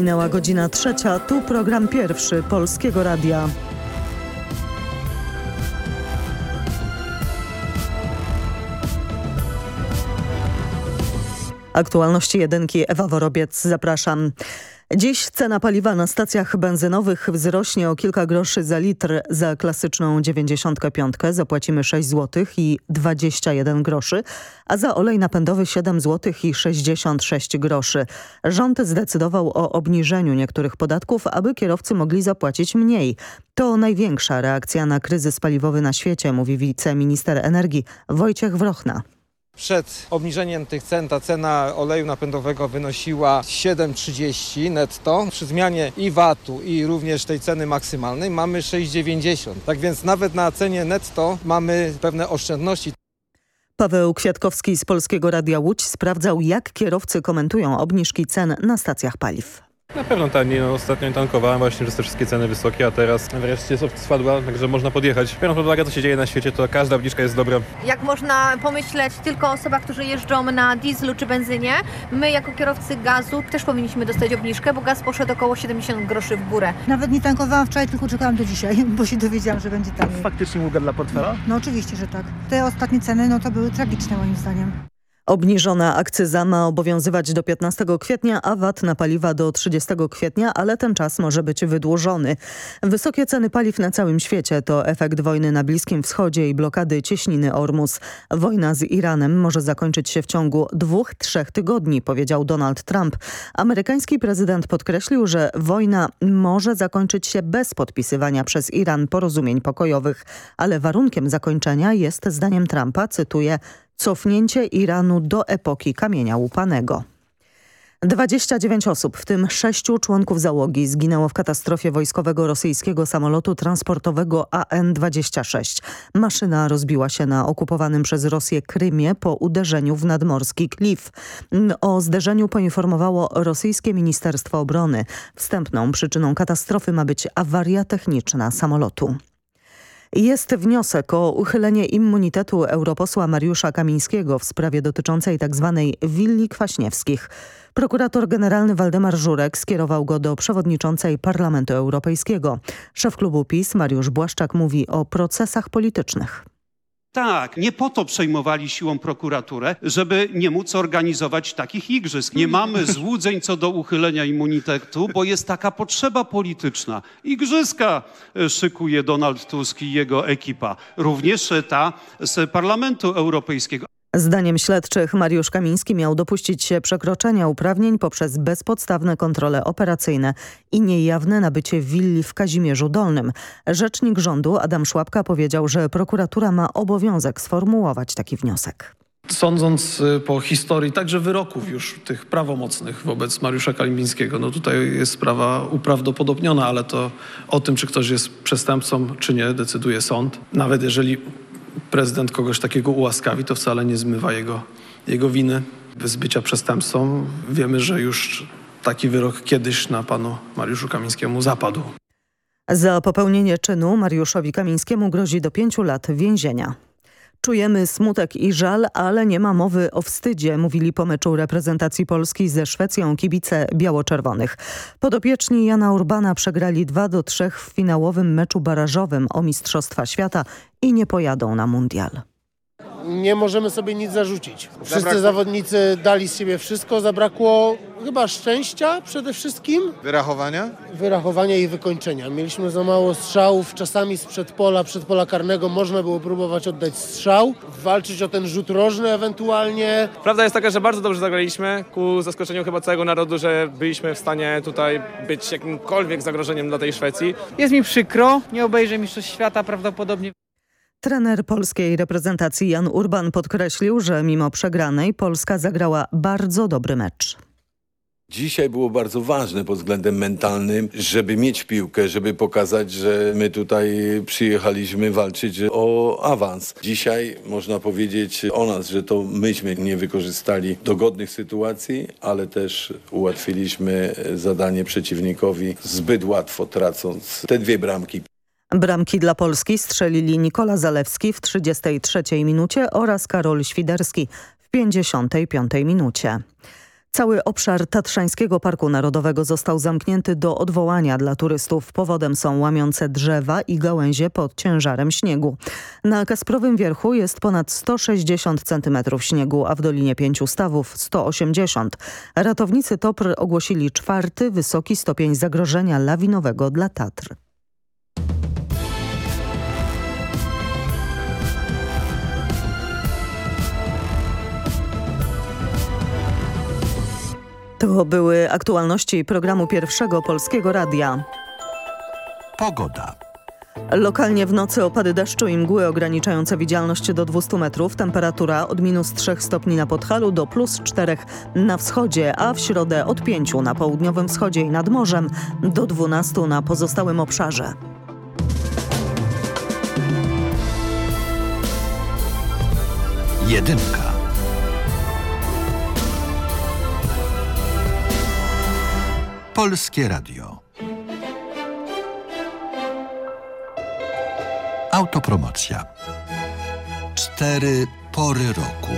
Minęła godzina trzecia, tu program pierwszy Polskiego Radia. Aktualności jedynki Ewa Worobiec, zapraszam. Dziś cena paliwa na stacjach benzynowych wzrośnie o kilka groszy za litr. Za klasyczną 95 zapłacimy 6 zł i 21 groszy, a za olej napędowy 7 zł i 66 groszy. Rząd zdecydował o obniżeniu niektórych podatków, aby kierowcy mogli zapłacić mniej. To największa reakcja na kryzys paliwowy na świecie, mówi wiceminister energii Wojciech Wrochna. Przed obniżeniem tych cen ta cena oleju napędowego wynosiła 7,30 netto. Przy zmianie i VAT-u i również tej ceny maksymalnej mamy 6,90. Tak więc nawet na cenie netto mamy pewne oszczędności. Paweł Kwiatkowski z Polskiego Radia Łódź sprawdzał jak kierowcy komentują obniżki cen na stacjach paliw. Na pewno taniej. No, ostatnio tankowałem właśnie, że te wszystkie ceny wysokie, a teraz wreszcie spadła, także można podjechać. Biorąc pod uwagę, co się dzieje na świecie, to każda obniżka jest dobra. Jak można pomyśleć tylko o osobach, którzy jeżdżą na dieslu czy benzynie, my jako kierowcy gazu też powinniśmy dostać obniżkę, bo gaz poszedł około 70 groszy w górę. Nawet nie tankowałam wczoraj, tylko czekałam do dzisiaj, bo się dowiedziałam, że będzie taniej. Faktycznie ulga dla portfela? No oczywiście, że tak. Te ostatnie ceny, no to były tragiczne moim zdaniem. Obniżona akcyza ma obowiązywać do 15 kwietnia, a VAT na paliwa do 30 kwietnia, ale ten czas może być wydłużony. Wysokie ceny paliw na całym świecie to efekt wojny na Bliskim Wschodzie i blokady cieśniny Ormus. Wojna z Iranem może zakończyć się w ciągu dwóch, trzech tygodni, powiedział Donald Trump. Amerykański prezydent podkreślił, że wojna może zakończyć się bez podpisywania przez Iran porozumień pokojowych, ale warunkiem zakończenia jest, zdaniem Trumpa, cytuję, cofnięcie Iranu do epoki kamienia łupanego. 29 osób, w tym sześciu członków załogi zginęło w katastrofie wojskowego rosyjskiego samolotu transportowego AN-26. Maszyna rozbiła się na okupowanym przez Rosję Krymie po uderzeniu w nadmorski klif. O zderzeniu poinformowało rosyjskie Ministerstwo Obrony. Wstępną przyczyną katastrofy ma być awaria techniczna samolotu. Jest wniosek o uchylenie immunitetu europosła Mariusza Kamińskiego w sprawie dotyczącej tzw. Tak willi kwaśniewskich. Prokurator generalny Waldemar Żurek skierował go do przewodniczącej Parlamentu Europejskiego. Szef klubu PiS Mariusz Błaszczak mówi o procesach politycznych. Tak, nie po to przejmowali siłą prokuraturę, żeby nie móc organizować takich igrzysk. Nie mamy złudzeń co do uchylenia immunitetu, bo jest taka potrzeba polityczna. Igrzyska e, szykuje Donald Tusk i jego ekipa, również ta z Parlamentu Europejskiego. Zdaniem śledczych Mariusz Kamiński miał dopuścić się przekroczenia uprawnień poprzez bezpodstawne kontrole operacyjne i niejawne nabycie willi w Kazimierzu Dolnym. Rzecznik rządu Adam Szłapka powiedział, że prokuratura ma obowiązek sformułować taki wniosek. Sądząc y, po historii także wyroków już tych prawomocnych wobec Mariusza Kalińskiego, no tutaj jest sprawa uprawdopodobniona, ale to o tym, czy ktoś jest przestępcą, czy nie, decyduje sąd. Nawet jeżeli prezydent kogoś takiego ułaskawi, to wcale nie zmywa jego, jego winy z bycia przestępcą. Wiemy, że już taki wyrok kiedyś na panu Mariuszu Kamińskiemu zapadł. Za popełnienie czynu Mariuszowi Kamińskiemu grozi do pięciu lat więzienia. Czujemy smutek i żal, ale nie ma mowy o wstydzie, mówili po meczu reprezentacji Polski ze Szwecją kibice biało-czerwonych. Podopieczni Jana Urbana przegrali 2 do 3 w finałowym meczu barażowym o Mistrzostwa Świata i nie pojadą na mundial nie możemy sobie nic zarzucić. Wszyscy zabrakło... zawodnicy dali z siebie wszystko, zabrakło chyba szczęścia przede wszystkim. Wyrachowania? Wyrachowania i wykończenia. Mieliśmy za mało strzałów, czasami z przedpola, przedpola karnego można było próbować oddać strzał, walczyć o ten rzut rożny ewentualnie. Prawda jest taka, że bardzo dobrze zagraliśmy, ku zaskoczeniu chyba całego narodu, że byliśmy w stanie tutaj być jakimkolwiek zagrożeniem dla tej Szwecji. Jest mi przykro, nie obejrzę Mistrzostw Świata prawdopodobnie. Trener polskiej reprezentacji Jan Urban podkreślił, że mimo przegranej Polska zagrała bardzo dobry mecz. Dzisiaj było bardzo ważne pod względem mentalnym, żeby mieć piłkę, żeby pokazać, że my tutaj przyjechaliśmy walczyć o awans. Dzisiaj można powiedzieć o nas, że to myśmy nie wykorzystali dogodnych sytuacji, ale też ułatwiliśmy zadanie przeciwnikowi zbyt łatwo tracąc te dwie bramki. Bramki dla Polski strzelili Nikola Zalewski w 33 minucie oraz Karol Świderski w 55 minucie. Cały obszar Tatrzańskiego Parku Narodowego został zamknięty do odwołania dla turystów. Powodem są łamiące drzewa i gałęzie pod ciężarem śniegu. Na Kasprowym Wierchu jest ponad 160 cm śniegu, a w Dolinie Pięciu Stawów 180. Ratownicy TOPR ogłosili czwarty wysoki stopień zagrożenia lawinowego dla Tatr. To były aktualności programu Pierwszego Polskiego Radia. Pogoda. Lokalnie w nocy opady deszczu i mgły ograniczające widzialność do 200 metrów. Temperatura od minus 3 stopni na Podhalu do plus 4 na wschodzie, a w środę od 5 na południowym wschodzie i nad morzem do 12 na pozostałym obszarze. Jedynka. Polskie Radio. Autopromocja. Cztery pory roku.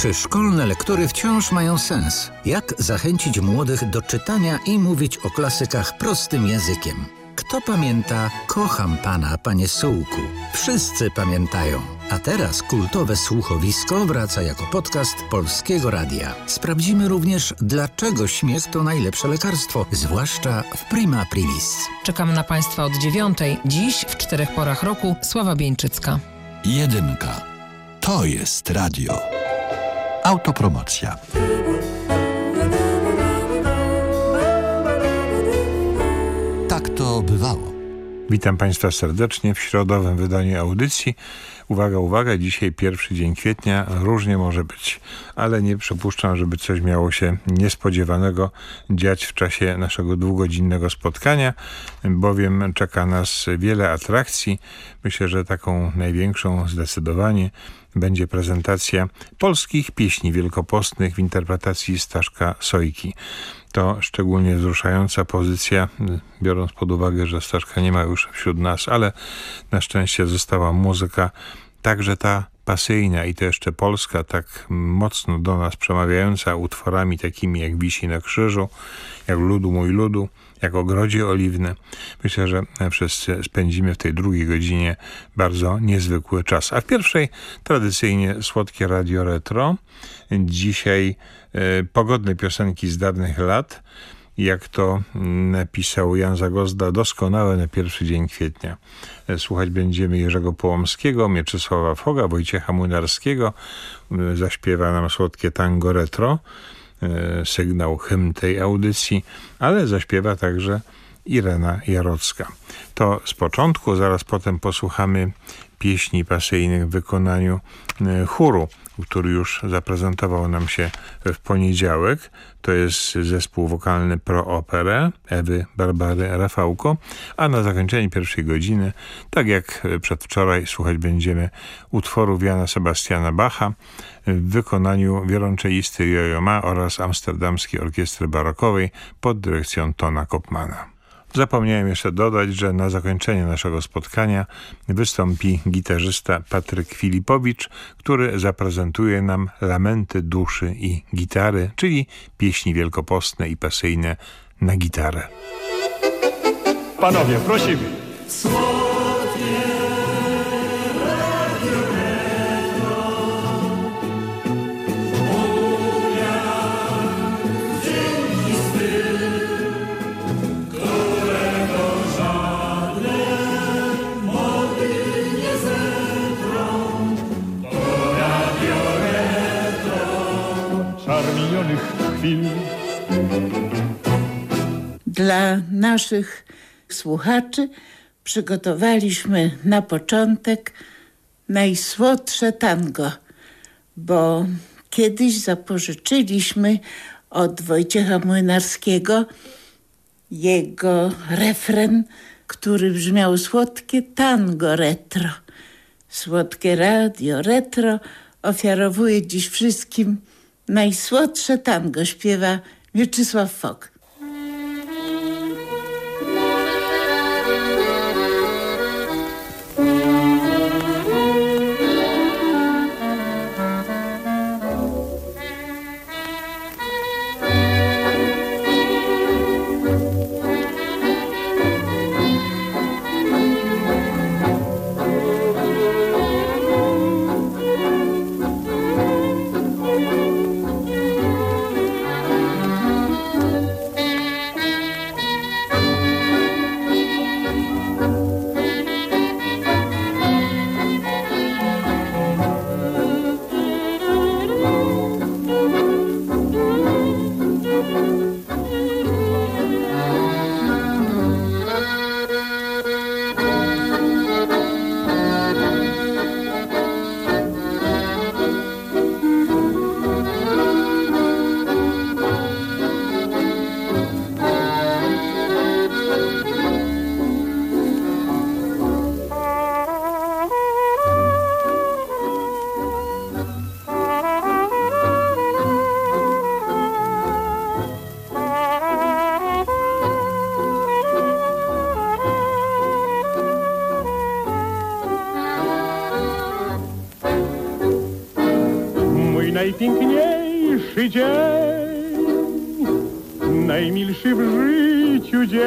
Czy szkolne lektury wciąż mają sens? Jak zachęcić młodych do czytania i mówić o klasykach prostym językiem? Kto pamięta Kocham Pana, Panie Sułku? Wszyscy pamiętają. A teraz kultowe słuchowisko wraca jako podcast Polskiego Radia. Sprawdzimy również, dlaczego śmiech to najlepsze lekarstwo, zwłaszcza w Prima Privis. Czekamy na Państwa od dziewiątej. Dziś w czterech porach roku Sława Bieńczycka. Jedynka. To jest radio. Autopromocja. To bywało. Witam Państwa serdecznie w środowym wydaniu audycji. Uwaga, uwaga, dzisiaj pierwszy dzień kwietnia, różnie może być, ale nie przypuszczam, żeby coś miało się niespodziewanego dziać w czasie naszego dwugodzinnego spotkania, bowiem czeka nas wiele atrakcji. Myślę, że taką największą zdecydowanie będzie prezentacja polskich pieśni wielkopostnych w interpretacji Staszka Sojki. To szczególnie wzruszająca pozycja, biorąc pod uwagę, że Staszka nie ma już wśród nas, ale na szczęście została muzyka, także ta pasyjna i to jeszcze polska, tak mocno do nas przemawiająca utworami takimi jak Wisi na krzyżu, jak Ludu mój ludu, jak Ogrodzie Oliwne. Myślę, że wszyscy spędzimy w tej drugiej godzinie bardzo niezwykły czas. A w pierwszej tradycyjnie słodkie radio retro. Dzisiaj e, pogodne piosenki z dawnych lat. Jak to napisał Jan Zagozda, doskonałe na pierwszy dzień kwietnia. E, słuchać będziemy Jerzego Połomskiego, Mieczysława Foga, Wojciecha Młynarskiego. E, zaśpiewa nam słodkie tango retro sygnał, hymn tej audycji, ale zaśpiewa także Irena Jarocka. To z początku, zaraz potem posłuchamy pieśni pasyjnych w wykonaniu chóru, który już zaprezentował nam się w poniedziałek. To jest zespół wokalny Pro Opere Ewy Barbary Rafałko, a na zakończenie pierwszej godziny, tak jak przedwczoraj, słuchać będziemy utworów Jana Sebastiana Bacha w wykonaniu wiolonczelisty Jojo Ma oraz Amsterdamskiej Orkiestry Barokowej pod dyrekcją Tona Kopmana. Zapomniałem jeszcze dodać, że na zakończenie naszego spotkania wystąpi gitarzysta Patryk Filipowicz, który zaprezentuje nam lamenty duszy i gitary, czyli pieśni wielkopostne i pasyjne na gitarę. Panowie, prosimy. Chwil. Dla naszych słuchaczy przygotowaliśmy na początek najsłodsze tango, bo kiedyś zapożyczyliśmy od Wojciecha Młynarskiego jego refren, który brzmiał słodkie tango retro. Słodkie radio retro ofiarowuje dziś wszystkim Najsłodsze tango śpiewa Mieczysław Fok. Najpiękniejszy dzień, najmilszy w życiu dzień.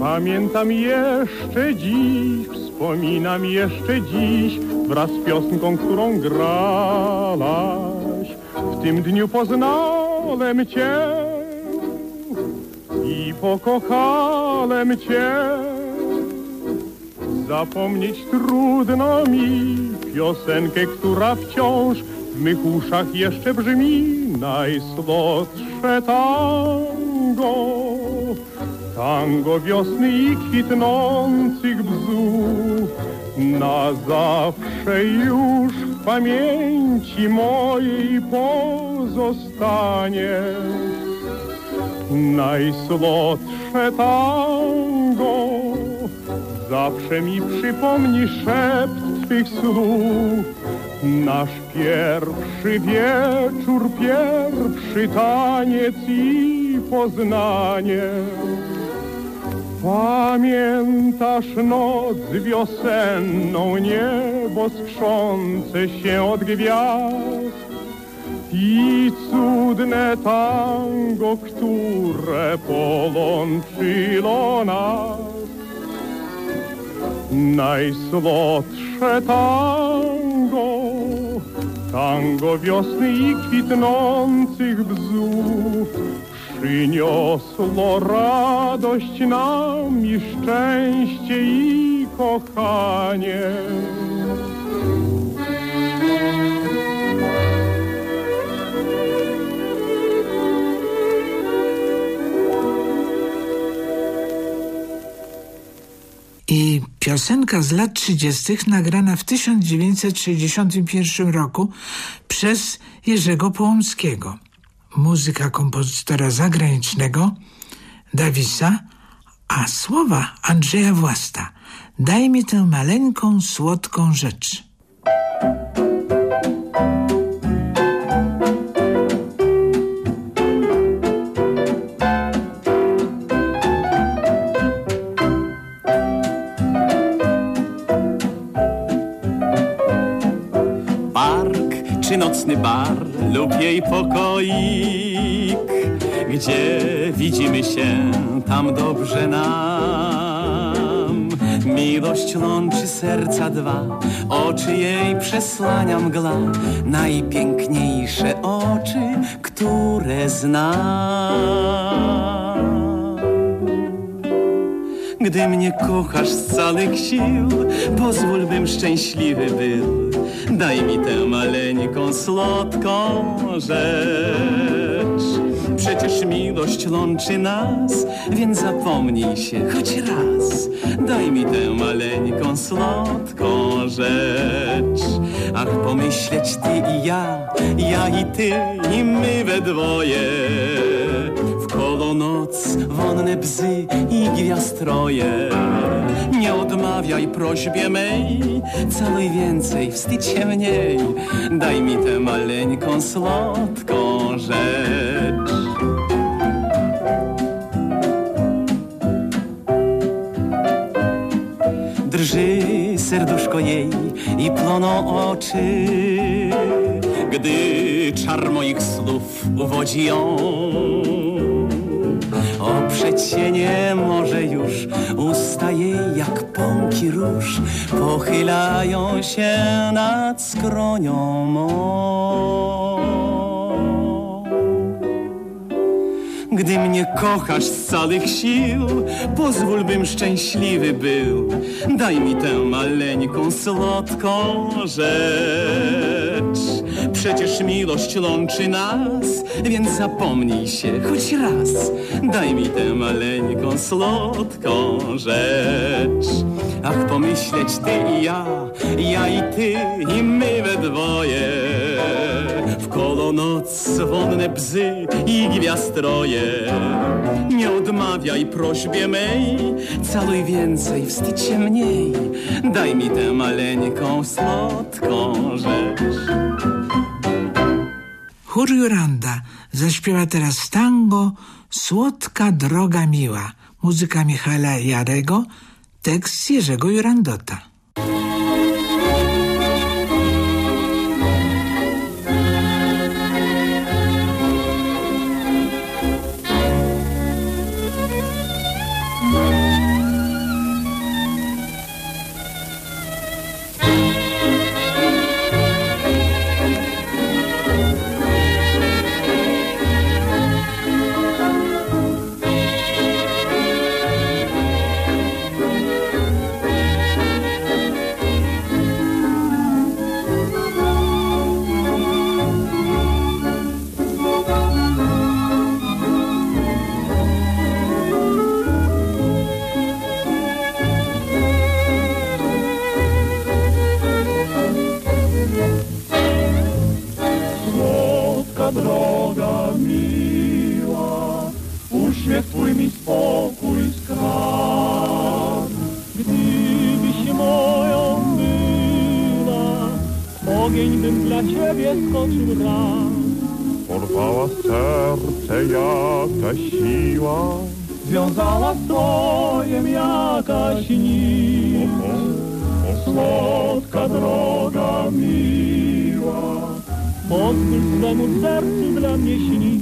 Pamiętam jeszcze dziś, wspominam jeszcze dziś, wraz z piosenką, którą grałaś. W tym dniu poznałem Cię i pokochałem Cię. Zapomnieć trudno mi piosenkę, która wciąż w mych uszach jeszcze brzmi najsłodsze tango. Tango wiosny i kwitnących bzów na zawsze już w pamięci mojej pozostanie. Najsłodsze tango zawsze mi przypomni szept Twych słów. Nasz pierwszy wieczór, pierwszy taniec i poznanie. Pamiętasz noc wiosenną, niebo skrzące się od gwiazd i cudne tango, które połączyło nas. Najsłodsze tango, tango wiosny i kwitnących bzów, przyniosło radość nam i szczęście i kochanie. I piosenka z lat 30. nagrana w 1961 roku przez Jerzego Połomskiego. Muzyka kompozytora zagranicznego Davisa, a słowa Andrzeja Własta. Daj mi tę maleńką, słodką rzecz. Lub jej pokoik, gdzie widzimy się, tam dobrze nam. Miłość łączy serca dwa, oczy jej przesłania mgła, najpiękniejsze oczy, które znam. Gdy mnie kochasz z całych sił, pozwól bym szczęśliwy był. Daj mi tę maleńką, słodką rzecz. Przecież miłość łączy nas, więc zapomnij się choć raz. Daj mi tę maleńką, słodką rzecz. Ach, pomyśleć ty i ja, ja i ty, i my we dwoje. Noc, wonne bzy i gwiazdroje. Nie odmawiaj prośbie mej, całuj więcej, wstydź się mniej. Daj mi tę maleńką, słodką rzecz. Drży serduszko jej i płoną oczy, gdy czar moich słów uwodzi ją. Oprzeć się nie może już, usta jej jak pąki róż pochylają się nad skronią mą. Gdy mnie kochasz z całych sił, pozwól bym szczęśliwy był. Daj mi tę maleńką, słodką rzecz. Przecież miłość łączy nas, więc zapomnij się choć raz. Daj mi tę maleńką, słodką rzecz. Ach, pomyśleć ty i ja, ja i ty, i my we dwoje. W kolo noc, wonne bzy i gwiazdroje. Nie odmawiaj prośbie mej, caluj więcej, wstydź się mniej. Daj mi tę maleńką, słodką rzecz. Chór Juranda zaśpiewa teraz tango Słodka droga miła. Muzyka Michaela Jarego, tekst Jerzego Jurandota. Związała stojem jakaś nić. Słodka droga miła, pozwól swemu sercu dla mnie śnić.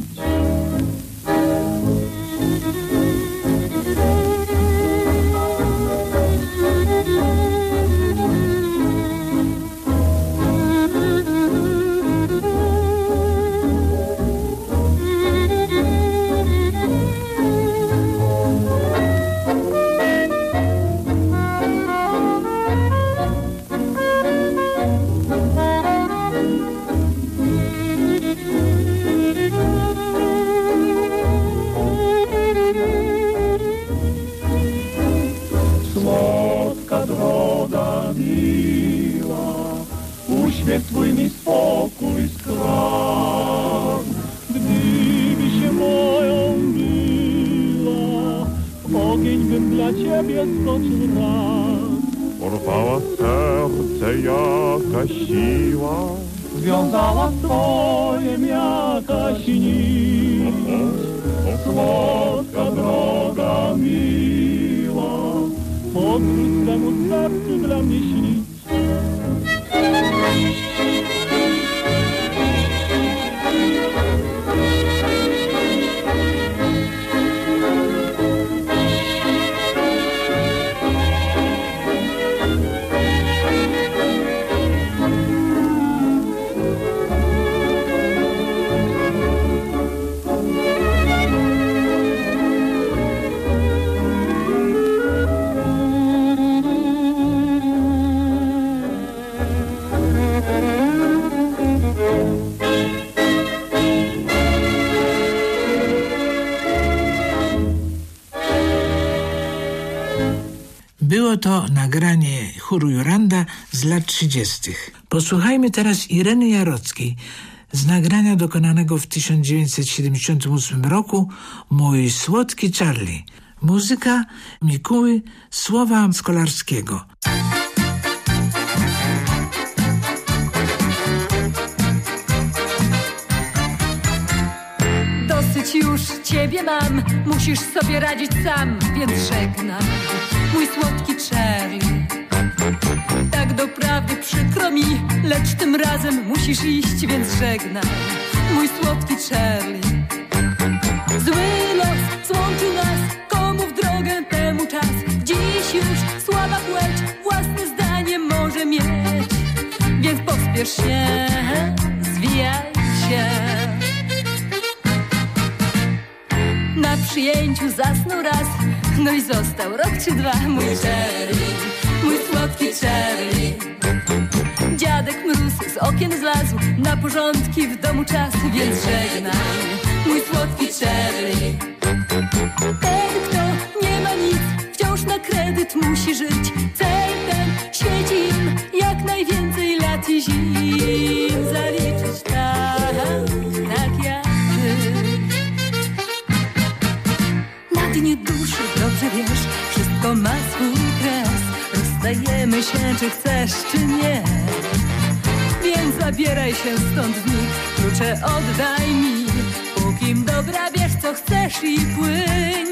To nagranie chóru Juranda z lat 30. Posłuchajmy teraz Ireny Jarockiej z nagrania dokonanego w 1978 roku Mój słodki Charlie. Muzyka Mikuły, słowa Skolarskiego. Dosyć już ciebie mam, musisz sobie radzić sam, więc żegnam. Mój słodki Charlie. Tak doprawdy przykro mi, lecz tym razem musisz iść, więc żegnam. Mój słodki Charlie. Zły los złączy nas, komu w drogę temu czas. Dziś już słaba płeć, własne zdanie może mieć. Więc pospiesz się, zwijaj się. Na przyjęciu zasnął raz, no i został rok czy dwa. Mój Charlie, mój słodki Charlie. Dziadek mróz z okien zlazł, na porządki w domu czas, więc żegnaj, mój słodki Charlie. Ten, kto nie ma nic, wciąż na kredyt musi żyć. Cel ten im jak najwięcej lat i zim się, czy chcesz, czy nie. Więc zabieraj się stąd w nich, klucze oddaj mi. Pókim dobra wiesz, co chcesz i płyń.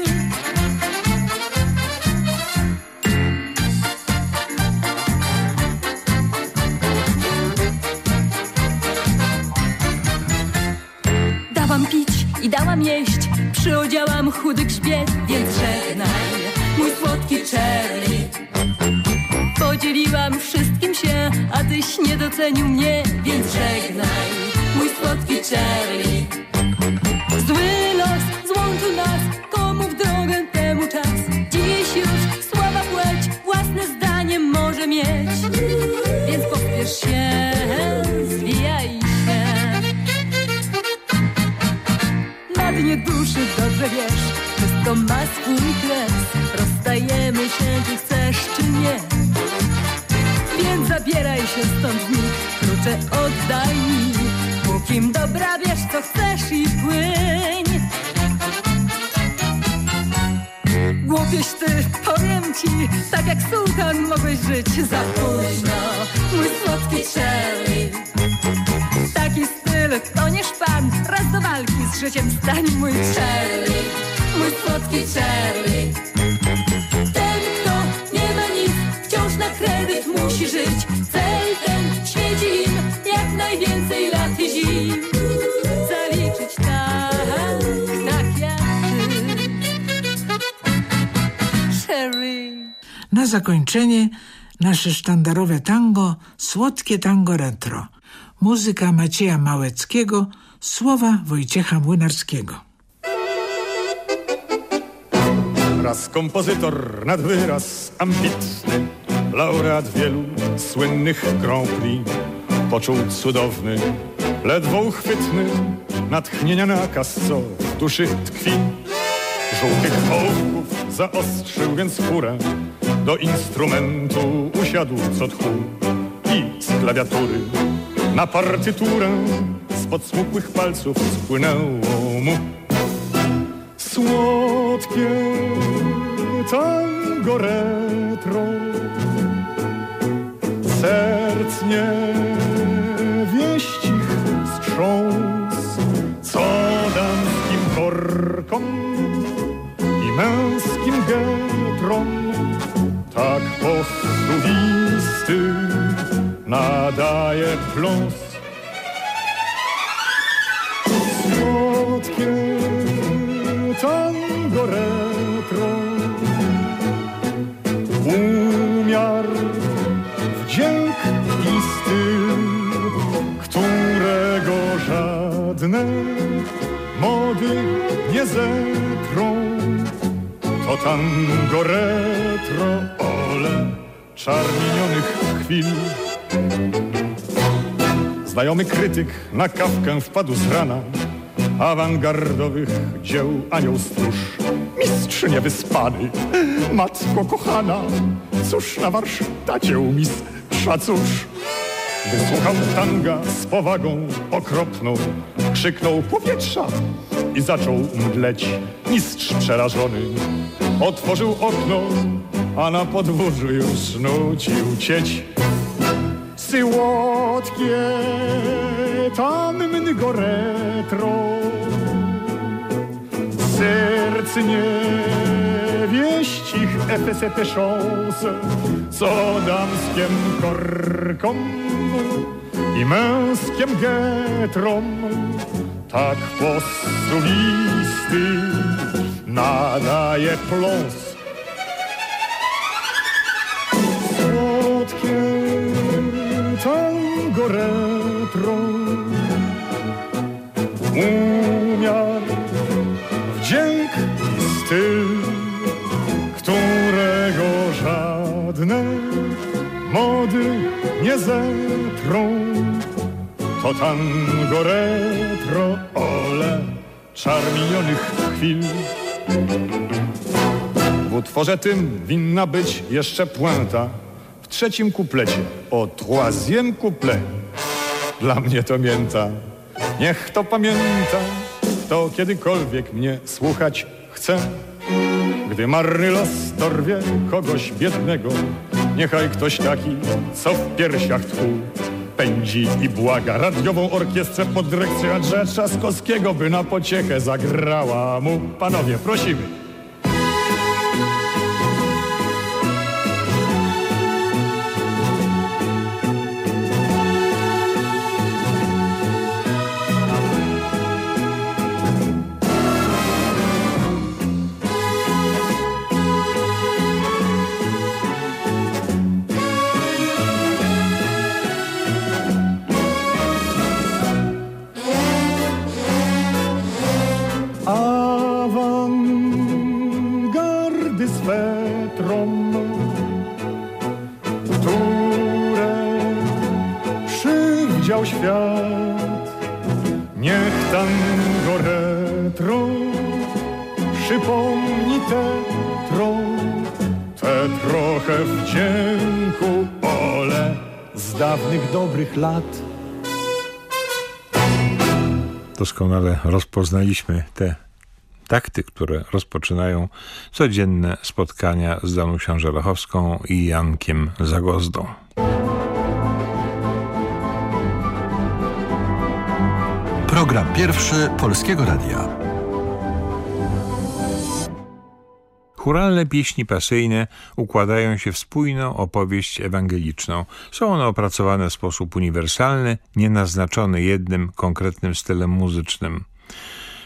Dałam pić i dałam jeść, przyodziałam chudy grzbiet, więc żegnaj, mój słodki Charlie. Podzieliłam wszystkim się, a tyś nie docenił mnie, więc żegnaj, mój słodki Charlie. Zły los złączył nas, komu w drogę temu czas. Dziś już słaba płeć, własne zdanie może mieć, więc pospiesz się, zwijaj się. Na dnie duszy dobrze wiesz, wszystko ma swój kres. Rozstajemy się, czy chcesz, czy nie. Więc zabieraj się stąd nich, klucze oddaj mi. Pókim dobra wiesz, co chcesz i płyń. Głupieś ty, powiem ci, tak jak sułtan mogłeś żyć za późno, mój słodki Cherry. Taki styl to nie szpan, raz do walki z życiem stań, mój Cherry, mój słodki Cherry. Kredyt musi żyć. Cel ten świeci im jak najwięcej lat i zim. Zaliczyć tak, tak jak ty. Sherry. Na zakończenie nasze sztandarowe tango, słodkie tango retro. Muzyka Macieja Małeckiego, słowa Wojciecha Młynarskiego. Raz kompozytor nad wyraz ambitny, laureat wielu słynnych Grand poczuł cudowny, ledwo uchwytny, natchnienia nakaz, co w duszy tkwi. Żółtych ołówków zaostrzył więc furę, do instrumentu usiadł co tchu i z klawiatury na partyturę spod smukłych palców spłynęło mu Słodkie tango retro Serc nie wieścich wstrząs. Co damskim korkom i męskim getrom Tak posuwisty nadaje pląs mody nie zetrą To tango retro, ole czarminionych chwil Znajomy krytyk na kawkę wpadł z rana awangardowych dzieł anioł stróż. Mistrz niewyspany, matko kochana, cóż na warsztacie u mistrza cóż. Wysłuchał tanga z powagą okropną, krzyknął powietrza i zaczął mdleć. Mistrz przerażony otworzył okno, a na podwórzu już nucił cieć. Słodkie tango retro Serc nie wieścich te szanse Co damskiem korkom i męskiem getrom Tak posuwisty nadaje pląs Słodkie tango retro Umiar, wdzięk i styl mody nie zetrą To tango retro, ole czarminionych chwil W utworze tym winna być jeszcze puenta w trzecim kuplecie, o troisième couplet. Dla mnie to mięta, niech to pamięta, kto kiedykolwiek mnie słuchać chce. Gdy marny los dorwie kogoś biednego, niechaj ktoś taki, co w piersiach tchu, pędzi i błaga radiową orkiestrę pod dyrekcją Andrzeja Trzaskowskiego, by na pociechę zagrała mu. Panowie, prosimy. Lat. Doskonale rozpoznaliśmy te takty, które rozpoczynają codzienne spotkania z Danusią Żelachowską i Jankiem Zagozdą. Program pierwszy Polskiego Radia. Churalne pieśni pasyjne układają się w spójną opowieść ewangeliczną. Są one opracowane w sposób uniwersalny, nienaznaczony jednym konkretnym stylem muzycznym.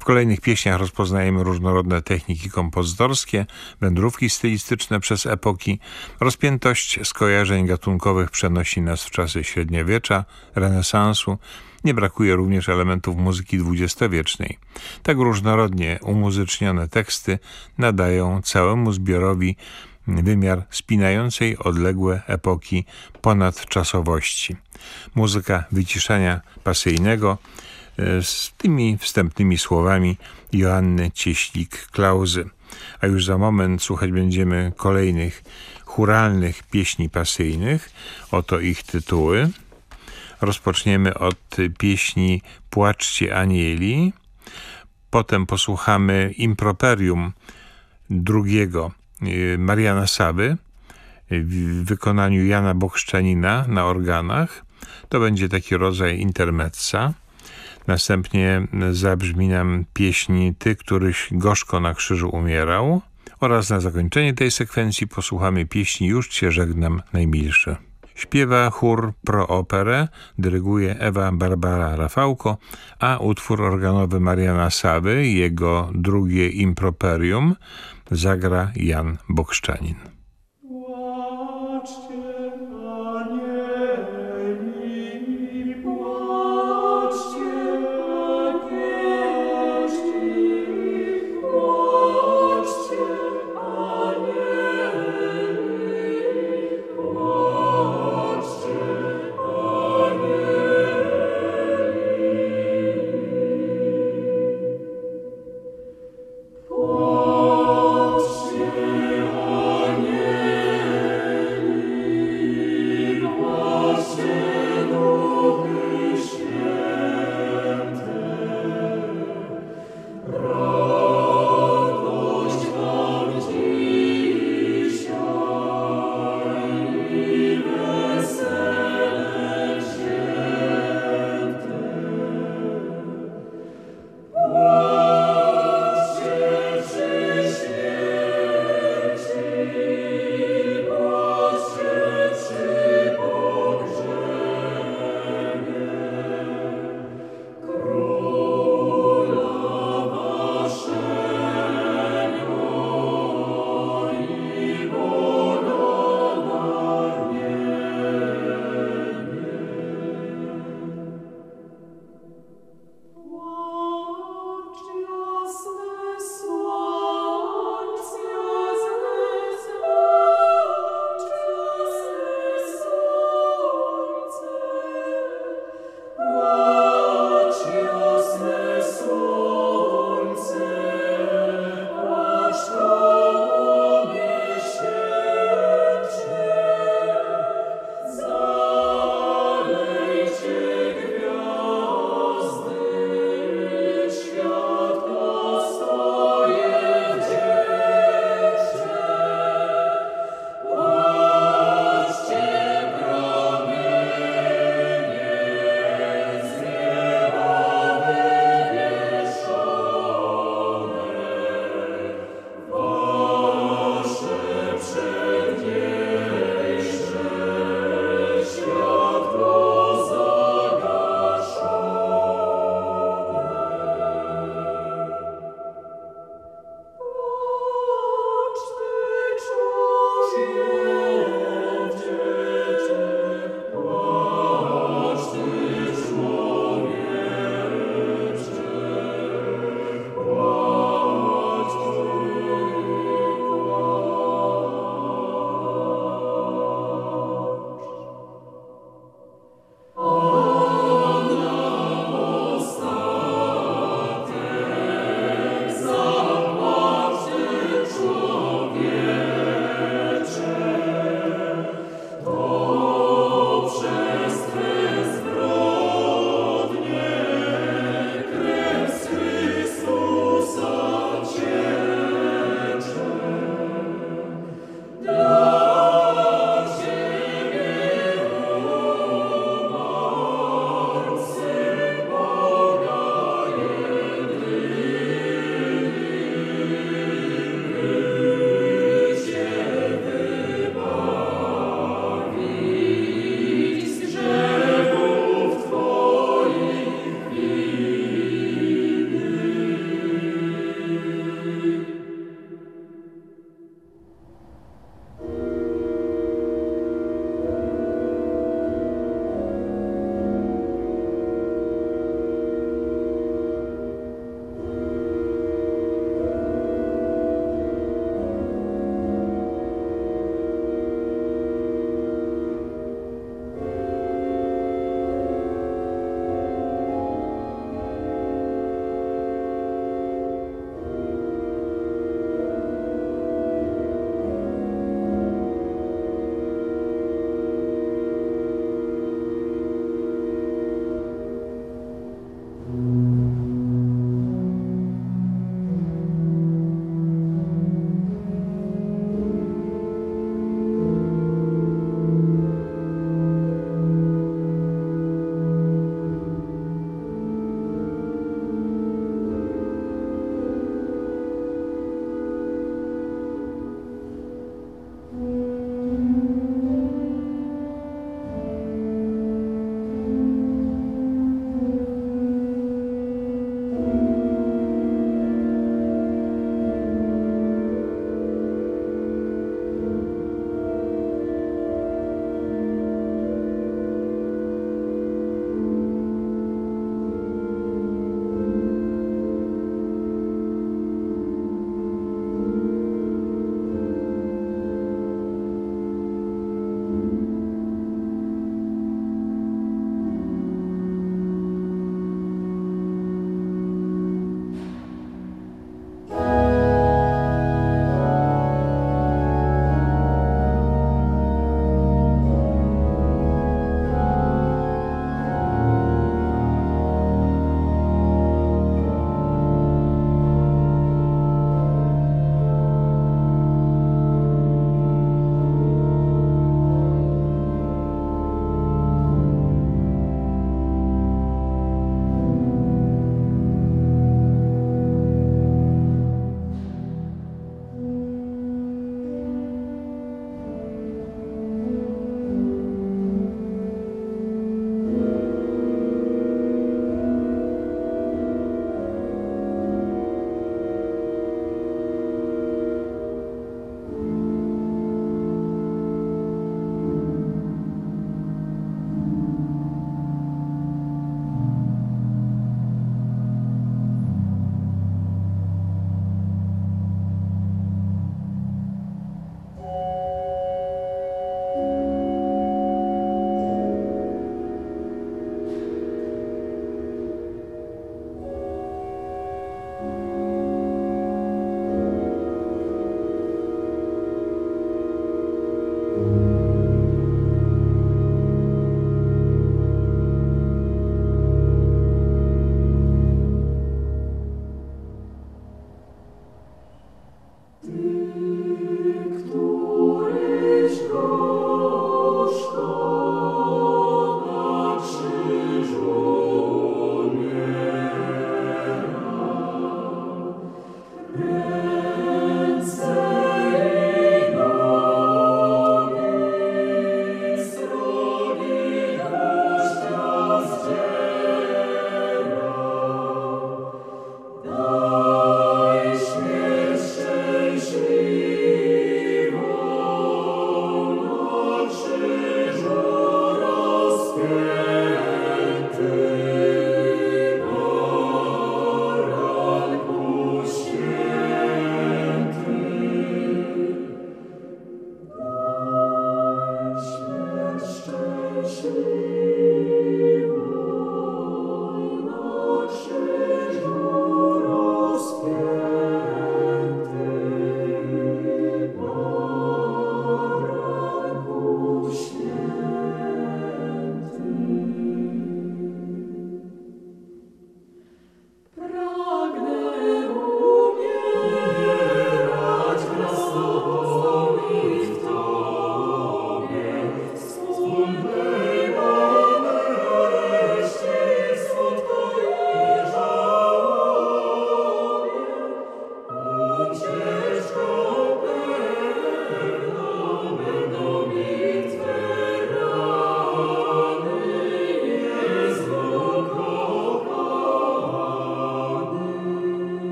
W kolejnych pieśniach rozpoznajemy różnorodne techniki kompozytorskie, wędrówki stylistyczne przez epoki. Rozpiętość skojarzeń gatunkowych przenosi nas w czasy średniowiecza, renesansu. Nie brakuje również elementów muzyki dwudziestowiecznej. Tak różnorodnie umuzycznione teksty nadają całemu zbiorowi wymiar spinającej odległe epoki ponadczasowości. Muzyka wyciszenia pasyjnego z tymi wstępnymi słowami Joanny Cieślik-Klauzy. A już za moment słuchać będziemy kolejnych churalnych pieśni pasyjnych. Oto ich tytuły. Rozpoczniemy od pieśni Płaczcie Anieli. Potem posłuchamy improperium drugiego y, Mariana Sawy w wykonaniu Jana Bokszczanina na organach. To będzie taki rodzaj intermezza. Następnie zabrzmi nam pieśni Ty, któryś gorzko na krzyżu umierał. Oraz na zakończenie tej sekwencji posłuchamy pieśni Już Cię żegnam najmilszy. Śpiewa chór pro operę, dyryguje Ewa Barbara Rafałko, a utwór organowy Mariana Sawy, jego drugie improperium, zagra Jan Bokszczanin.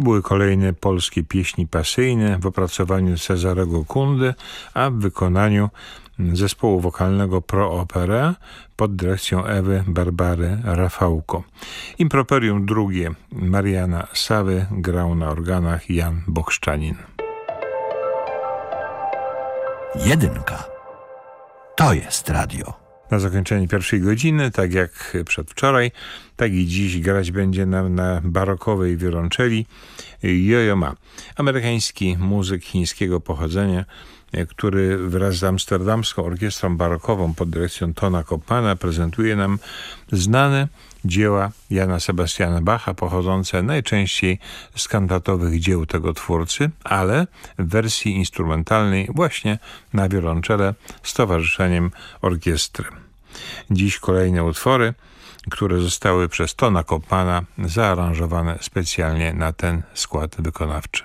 To były kolejne polskie pieśni pasyjne w opracowaniu Cezarego Kundy, a w wykonaniu zespołu wokalnego Pro Opera pod dyrekcją Ewy Barbary Rafałko. Improperium drugie Mariana Sawy grał na organach Jan Bokszczanin. Jedynka. To jest radio. Na zakończenie pierwszej godziny, tak jak przedwczoraj, tak i dziś grać będzie nam na barokowej wiolonczeli Yo-Yo Ma. Amerykański muzyk chińskiego pochodzenia, który wraz z Amsterdamską Orkiestrą Barokową pod dyrekcją Tona Kopana prezentuje nam znane dzieła Jana Sebastiana Bacha, pochodzące najczęściej z kantatowych dzieł tego twórcy, ale w wersji instrumentalnej właśnie na wiolonczele z towarzyszeniem orkiestry. Dziś kolejne utwory, które zostały przez Tona Kopana zaaranżowane specjalnie na ten skład wykonawczy.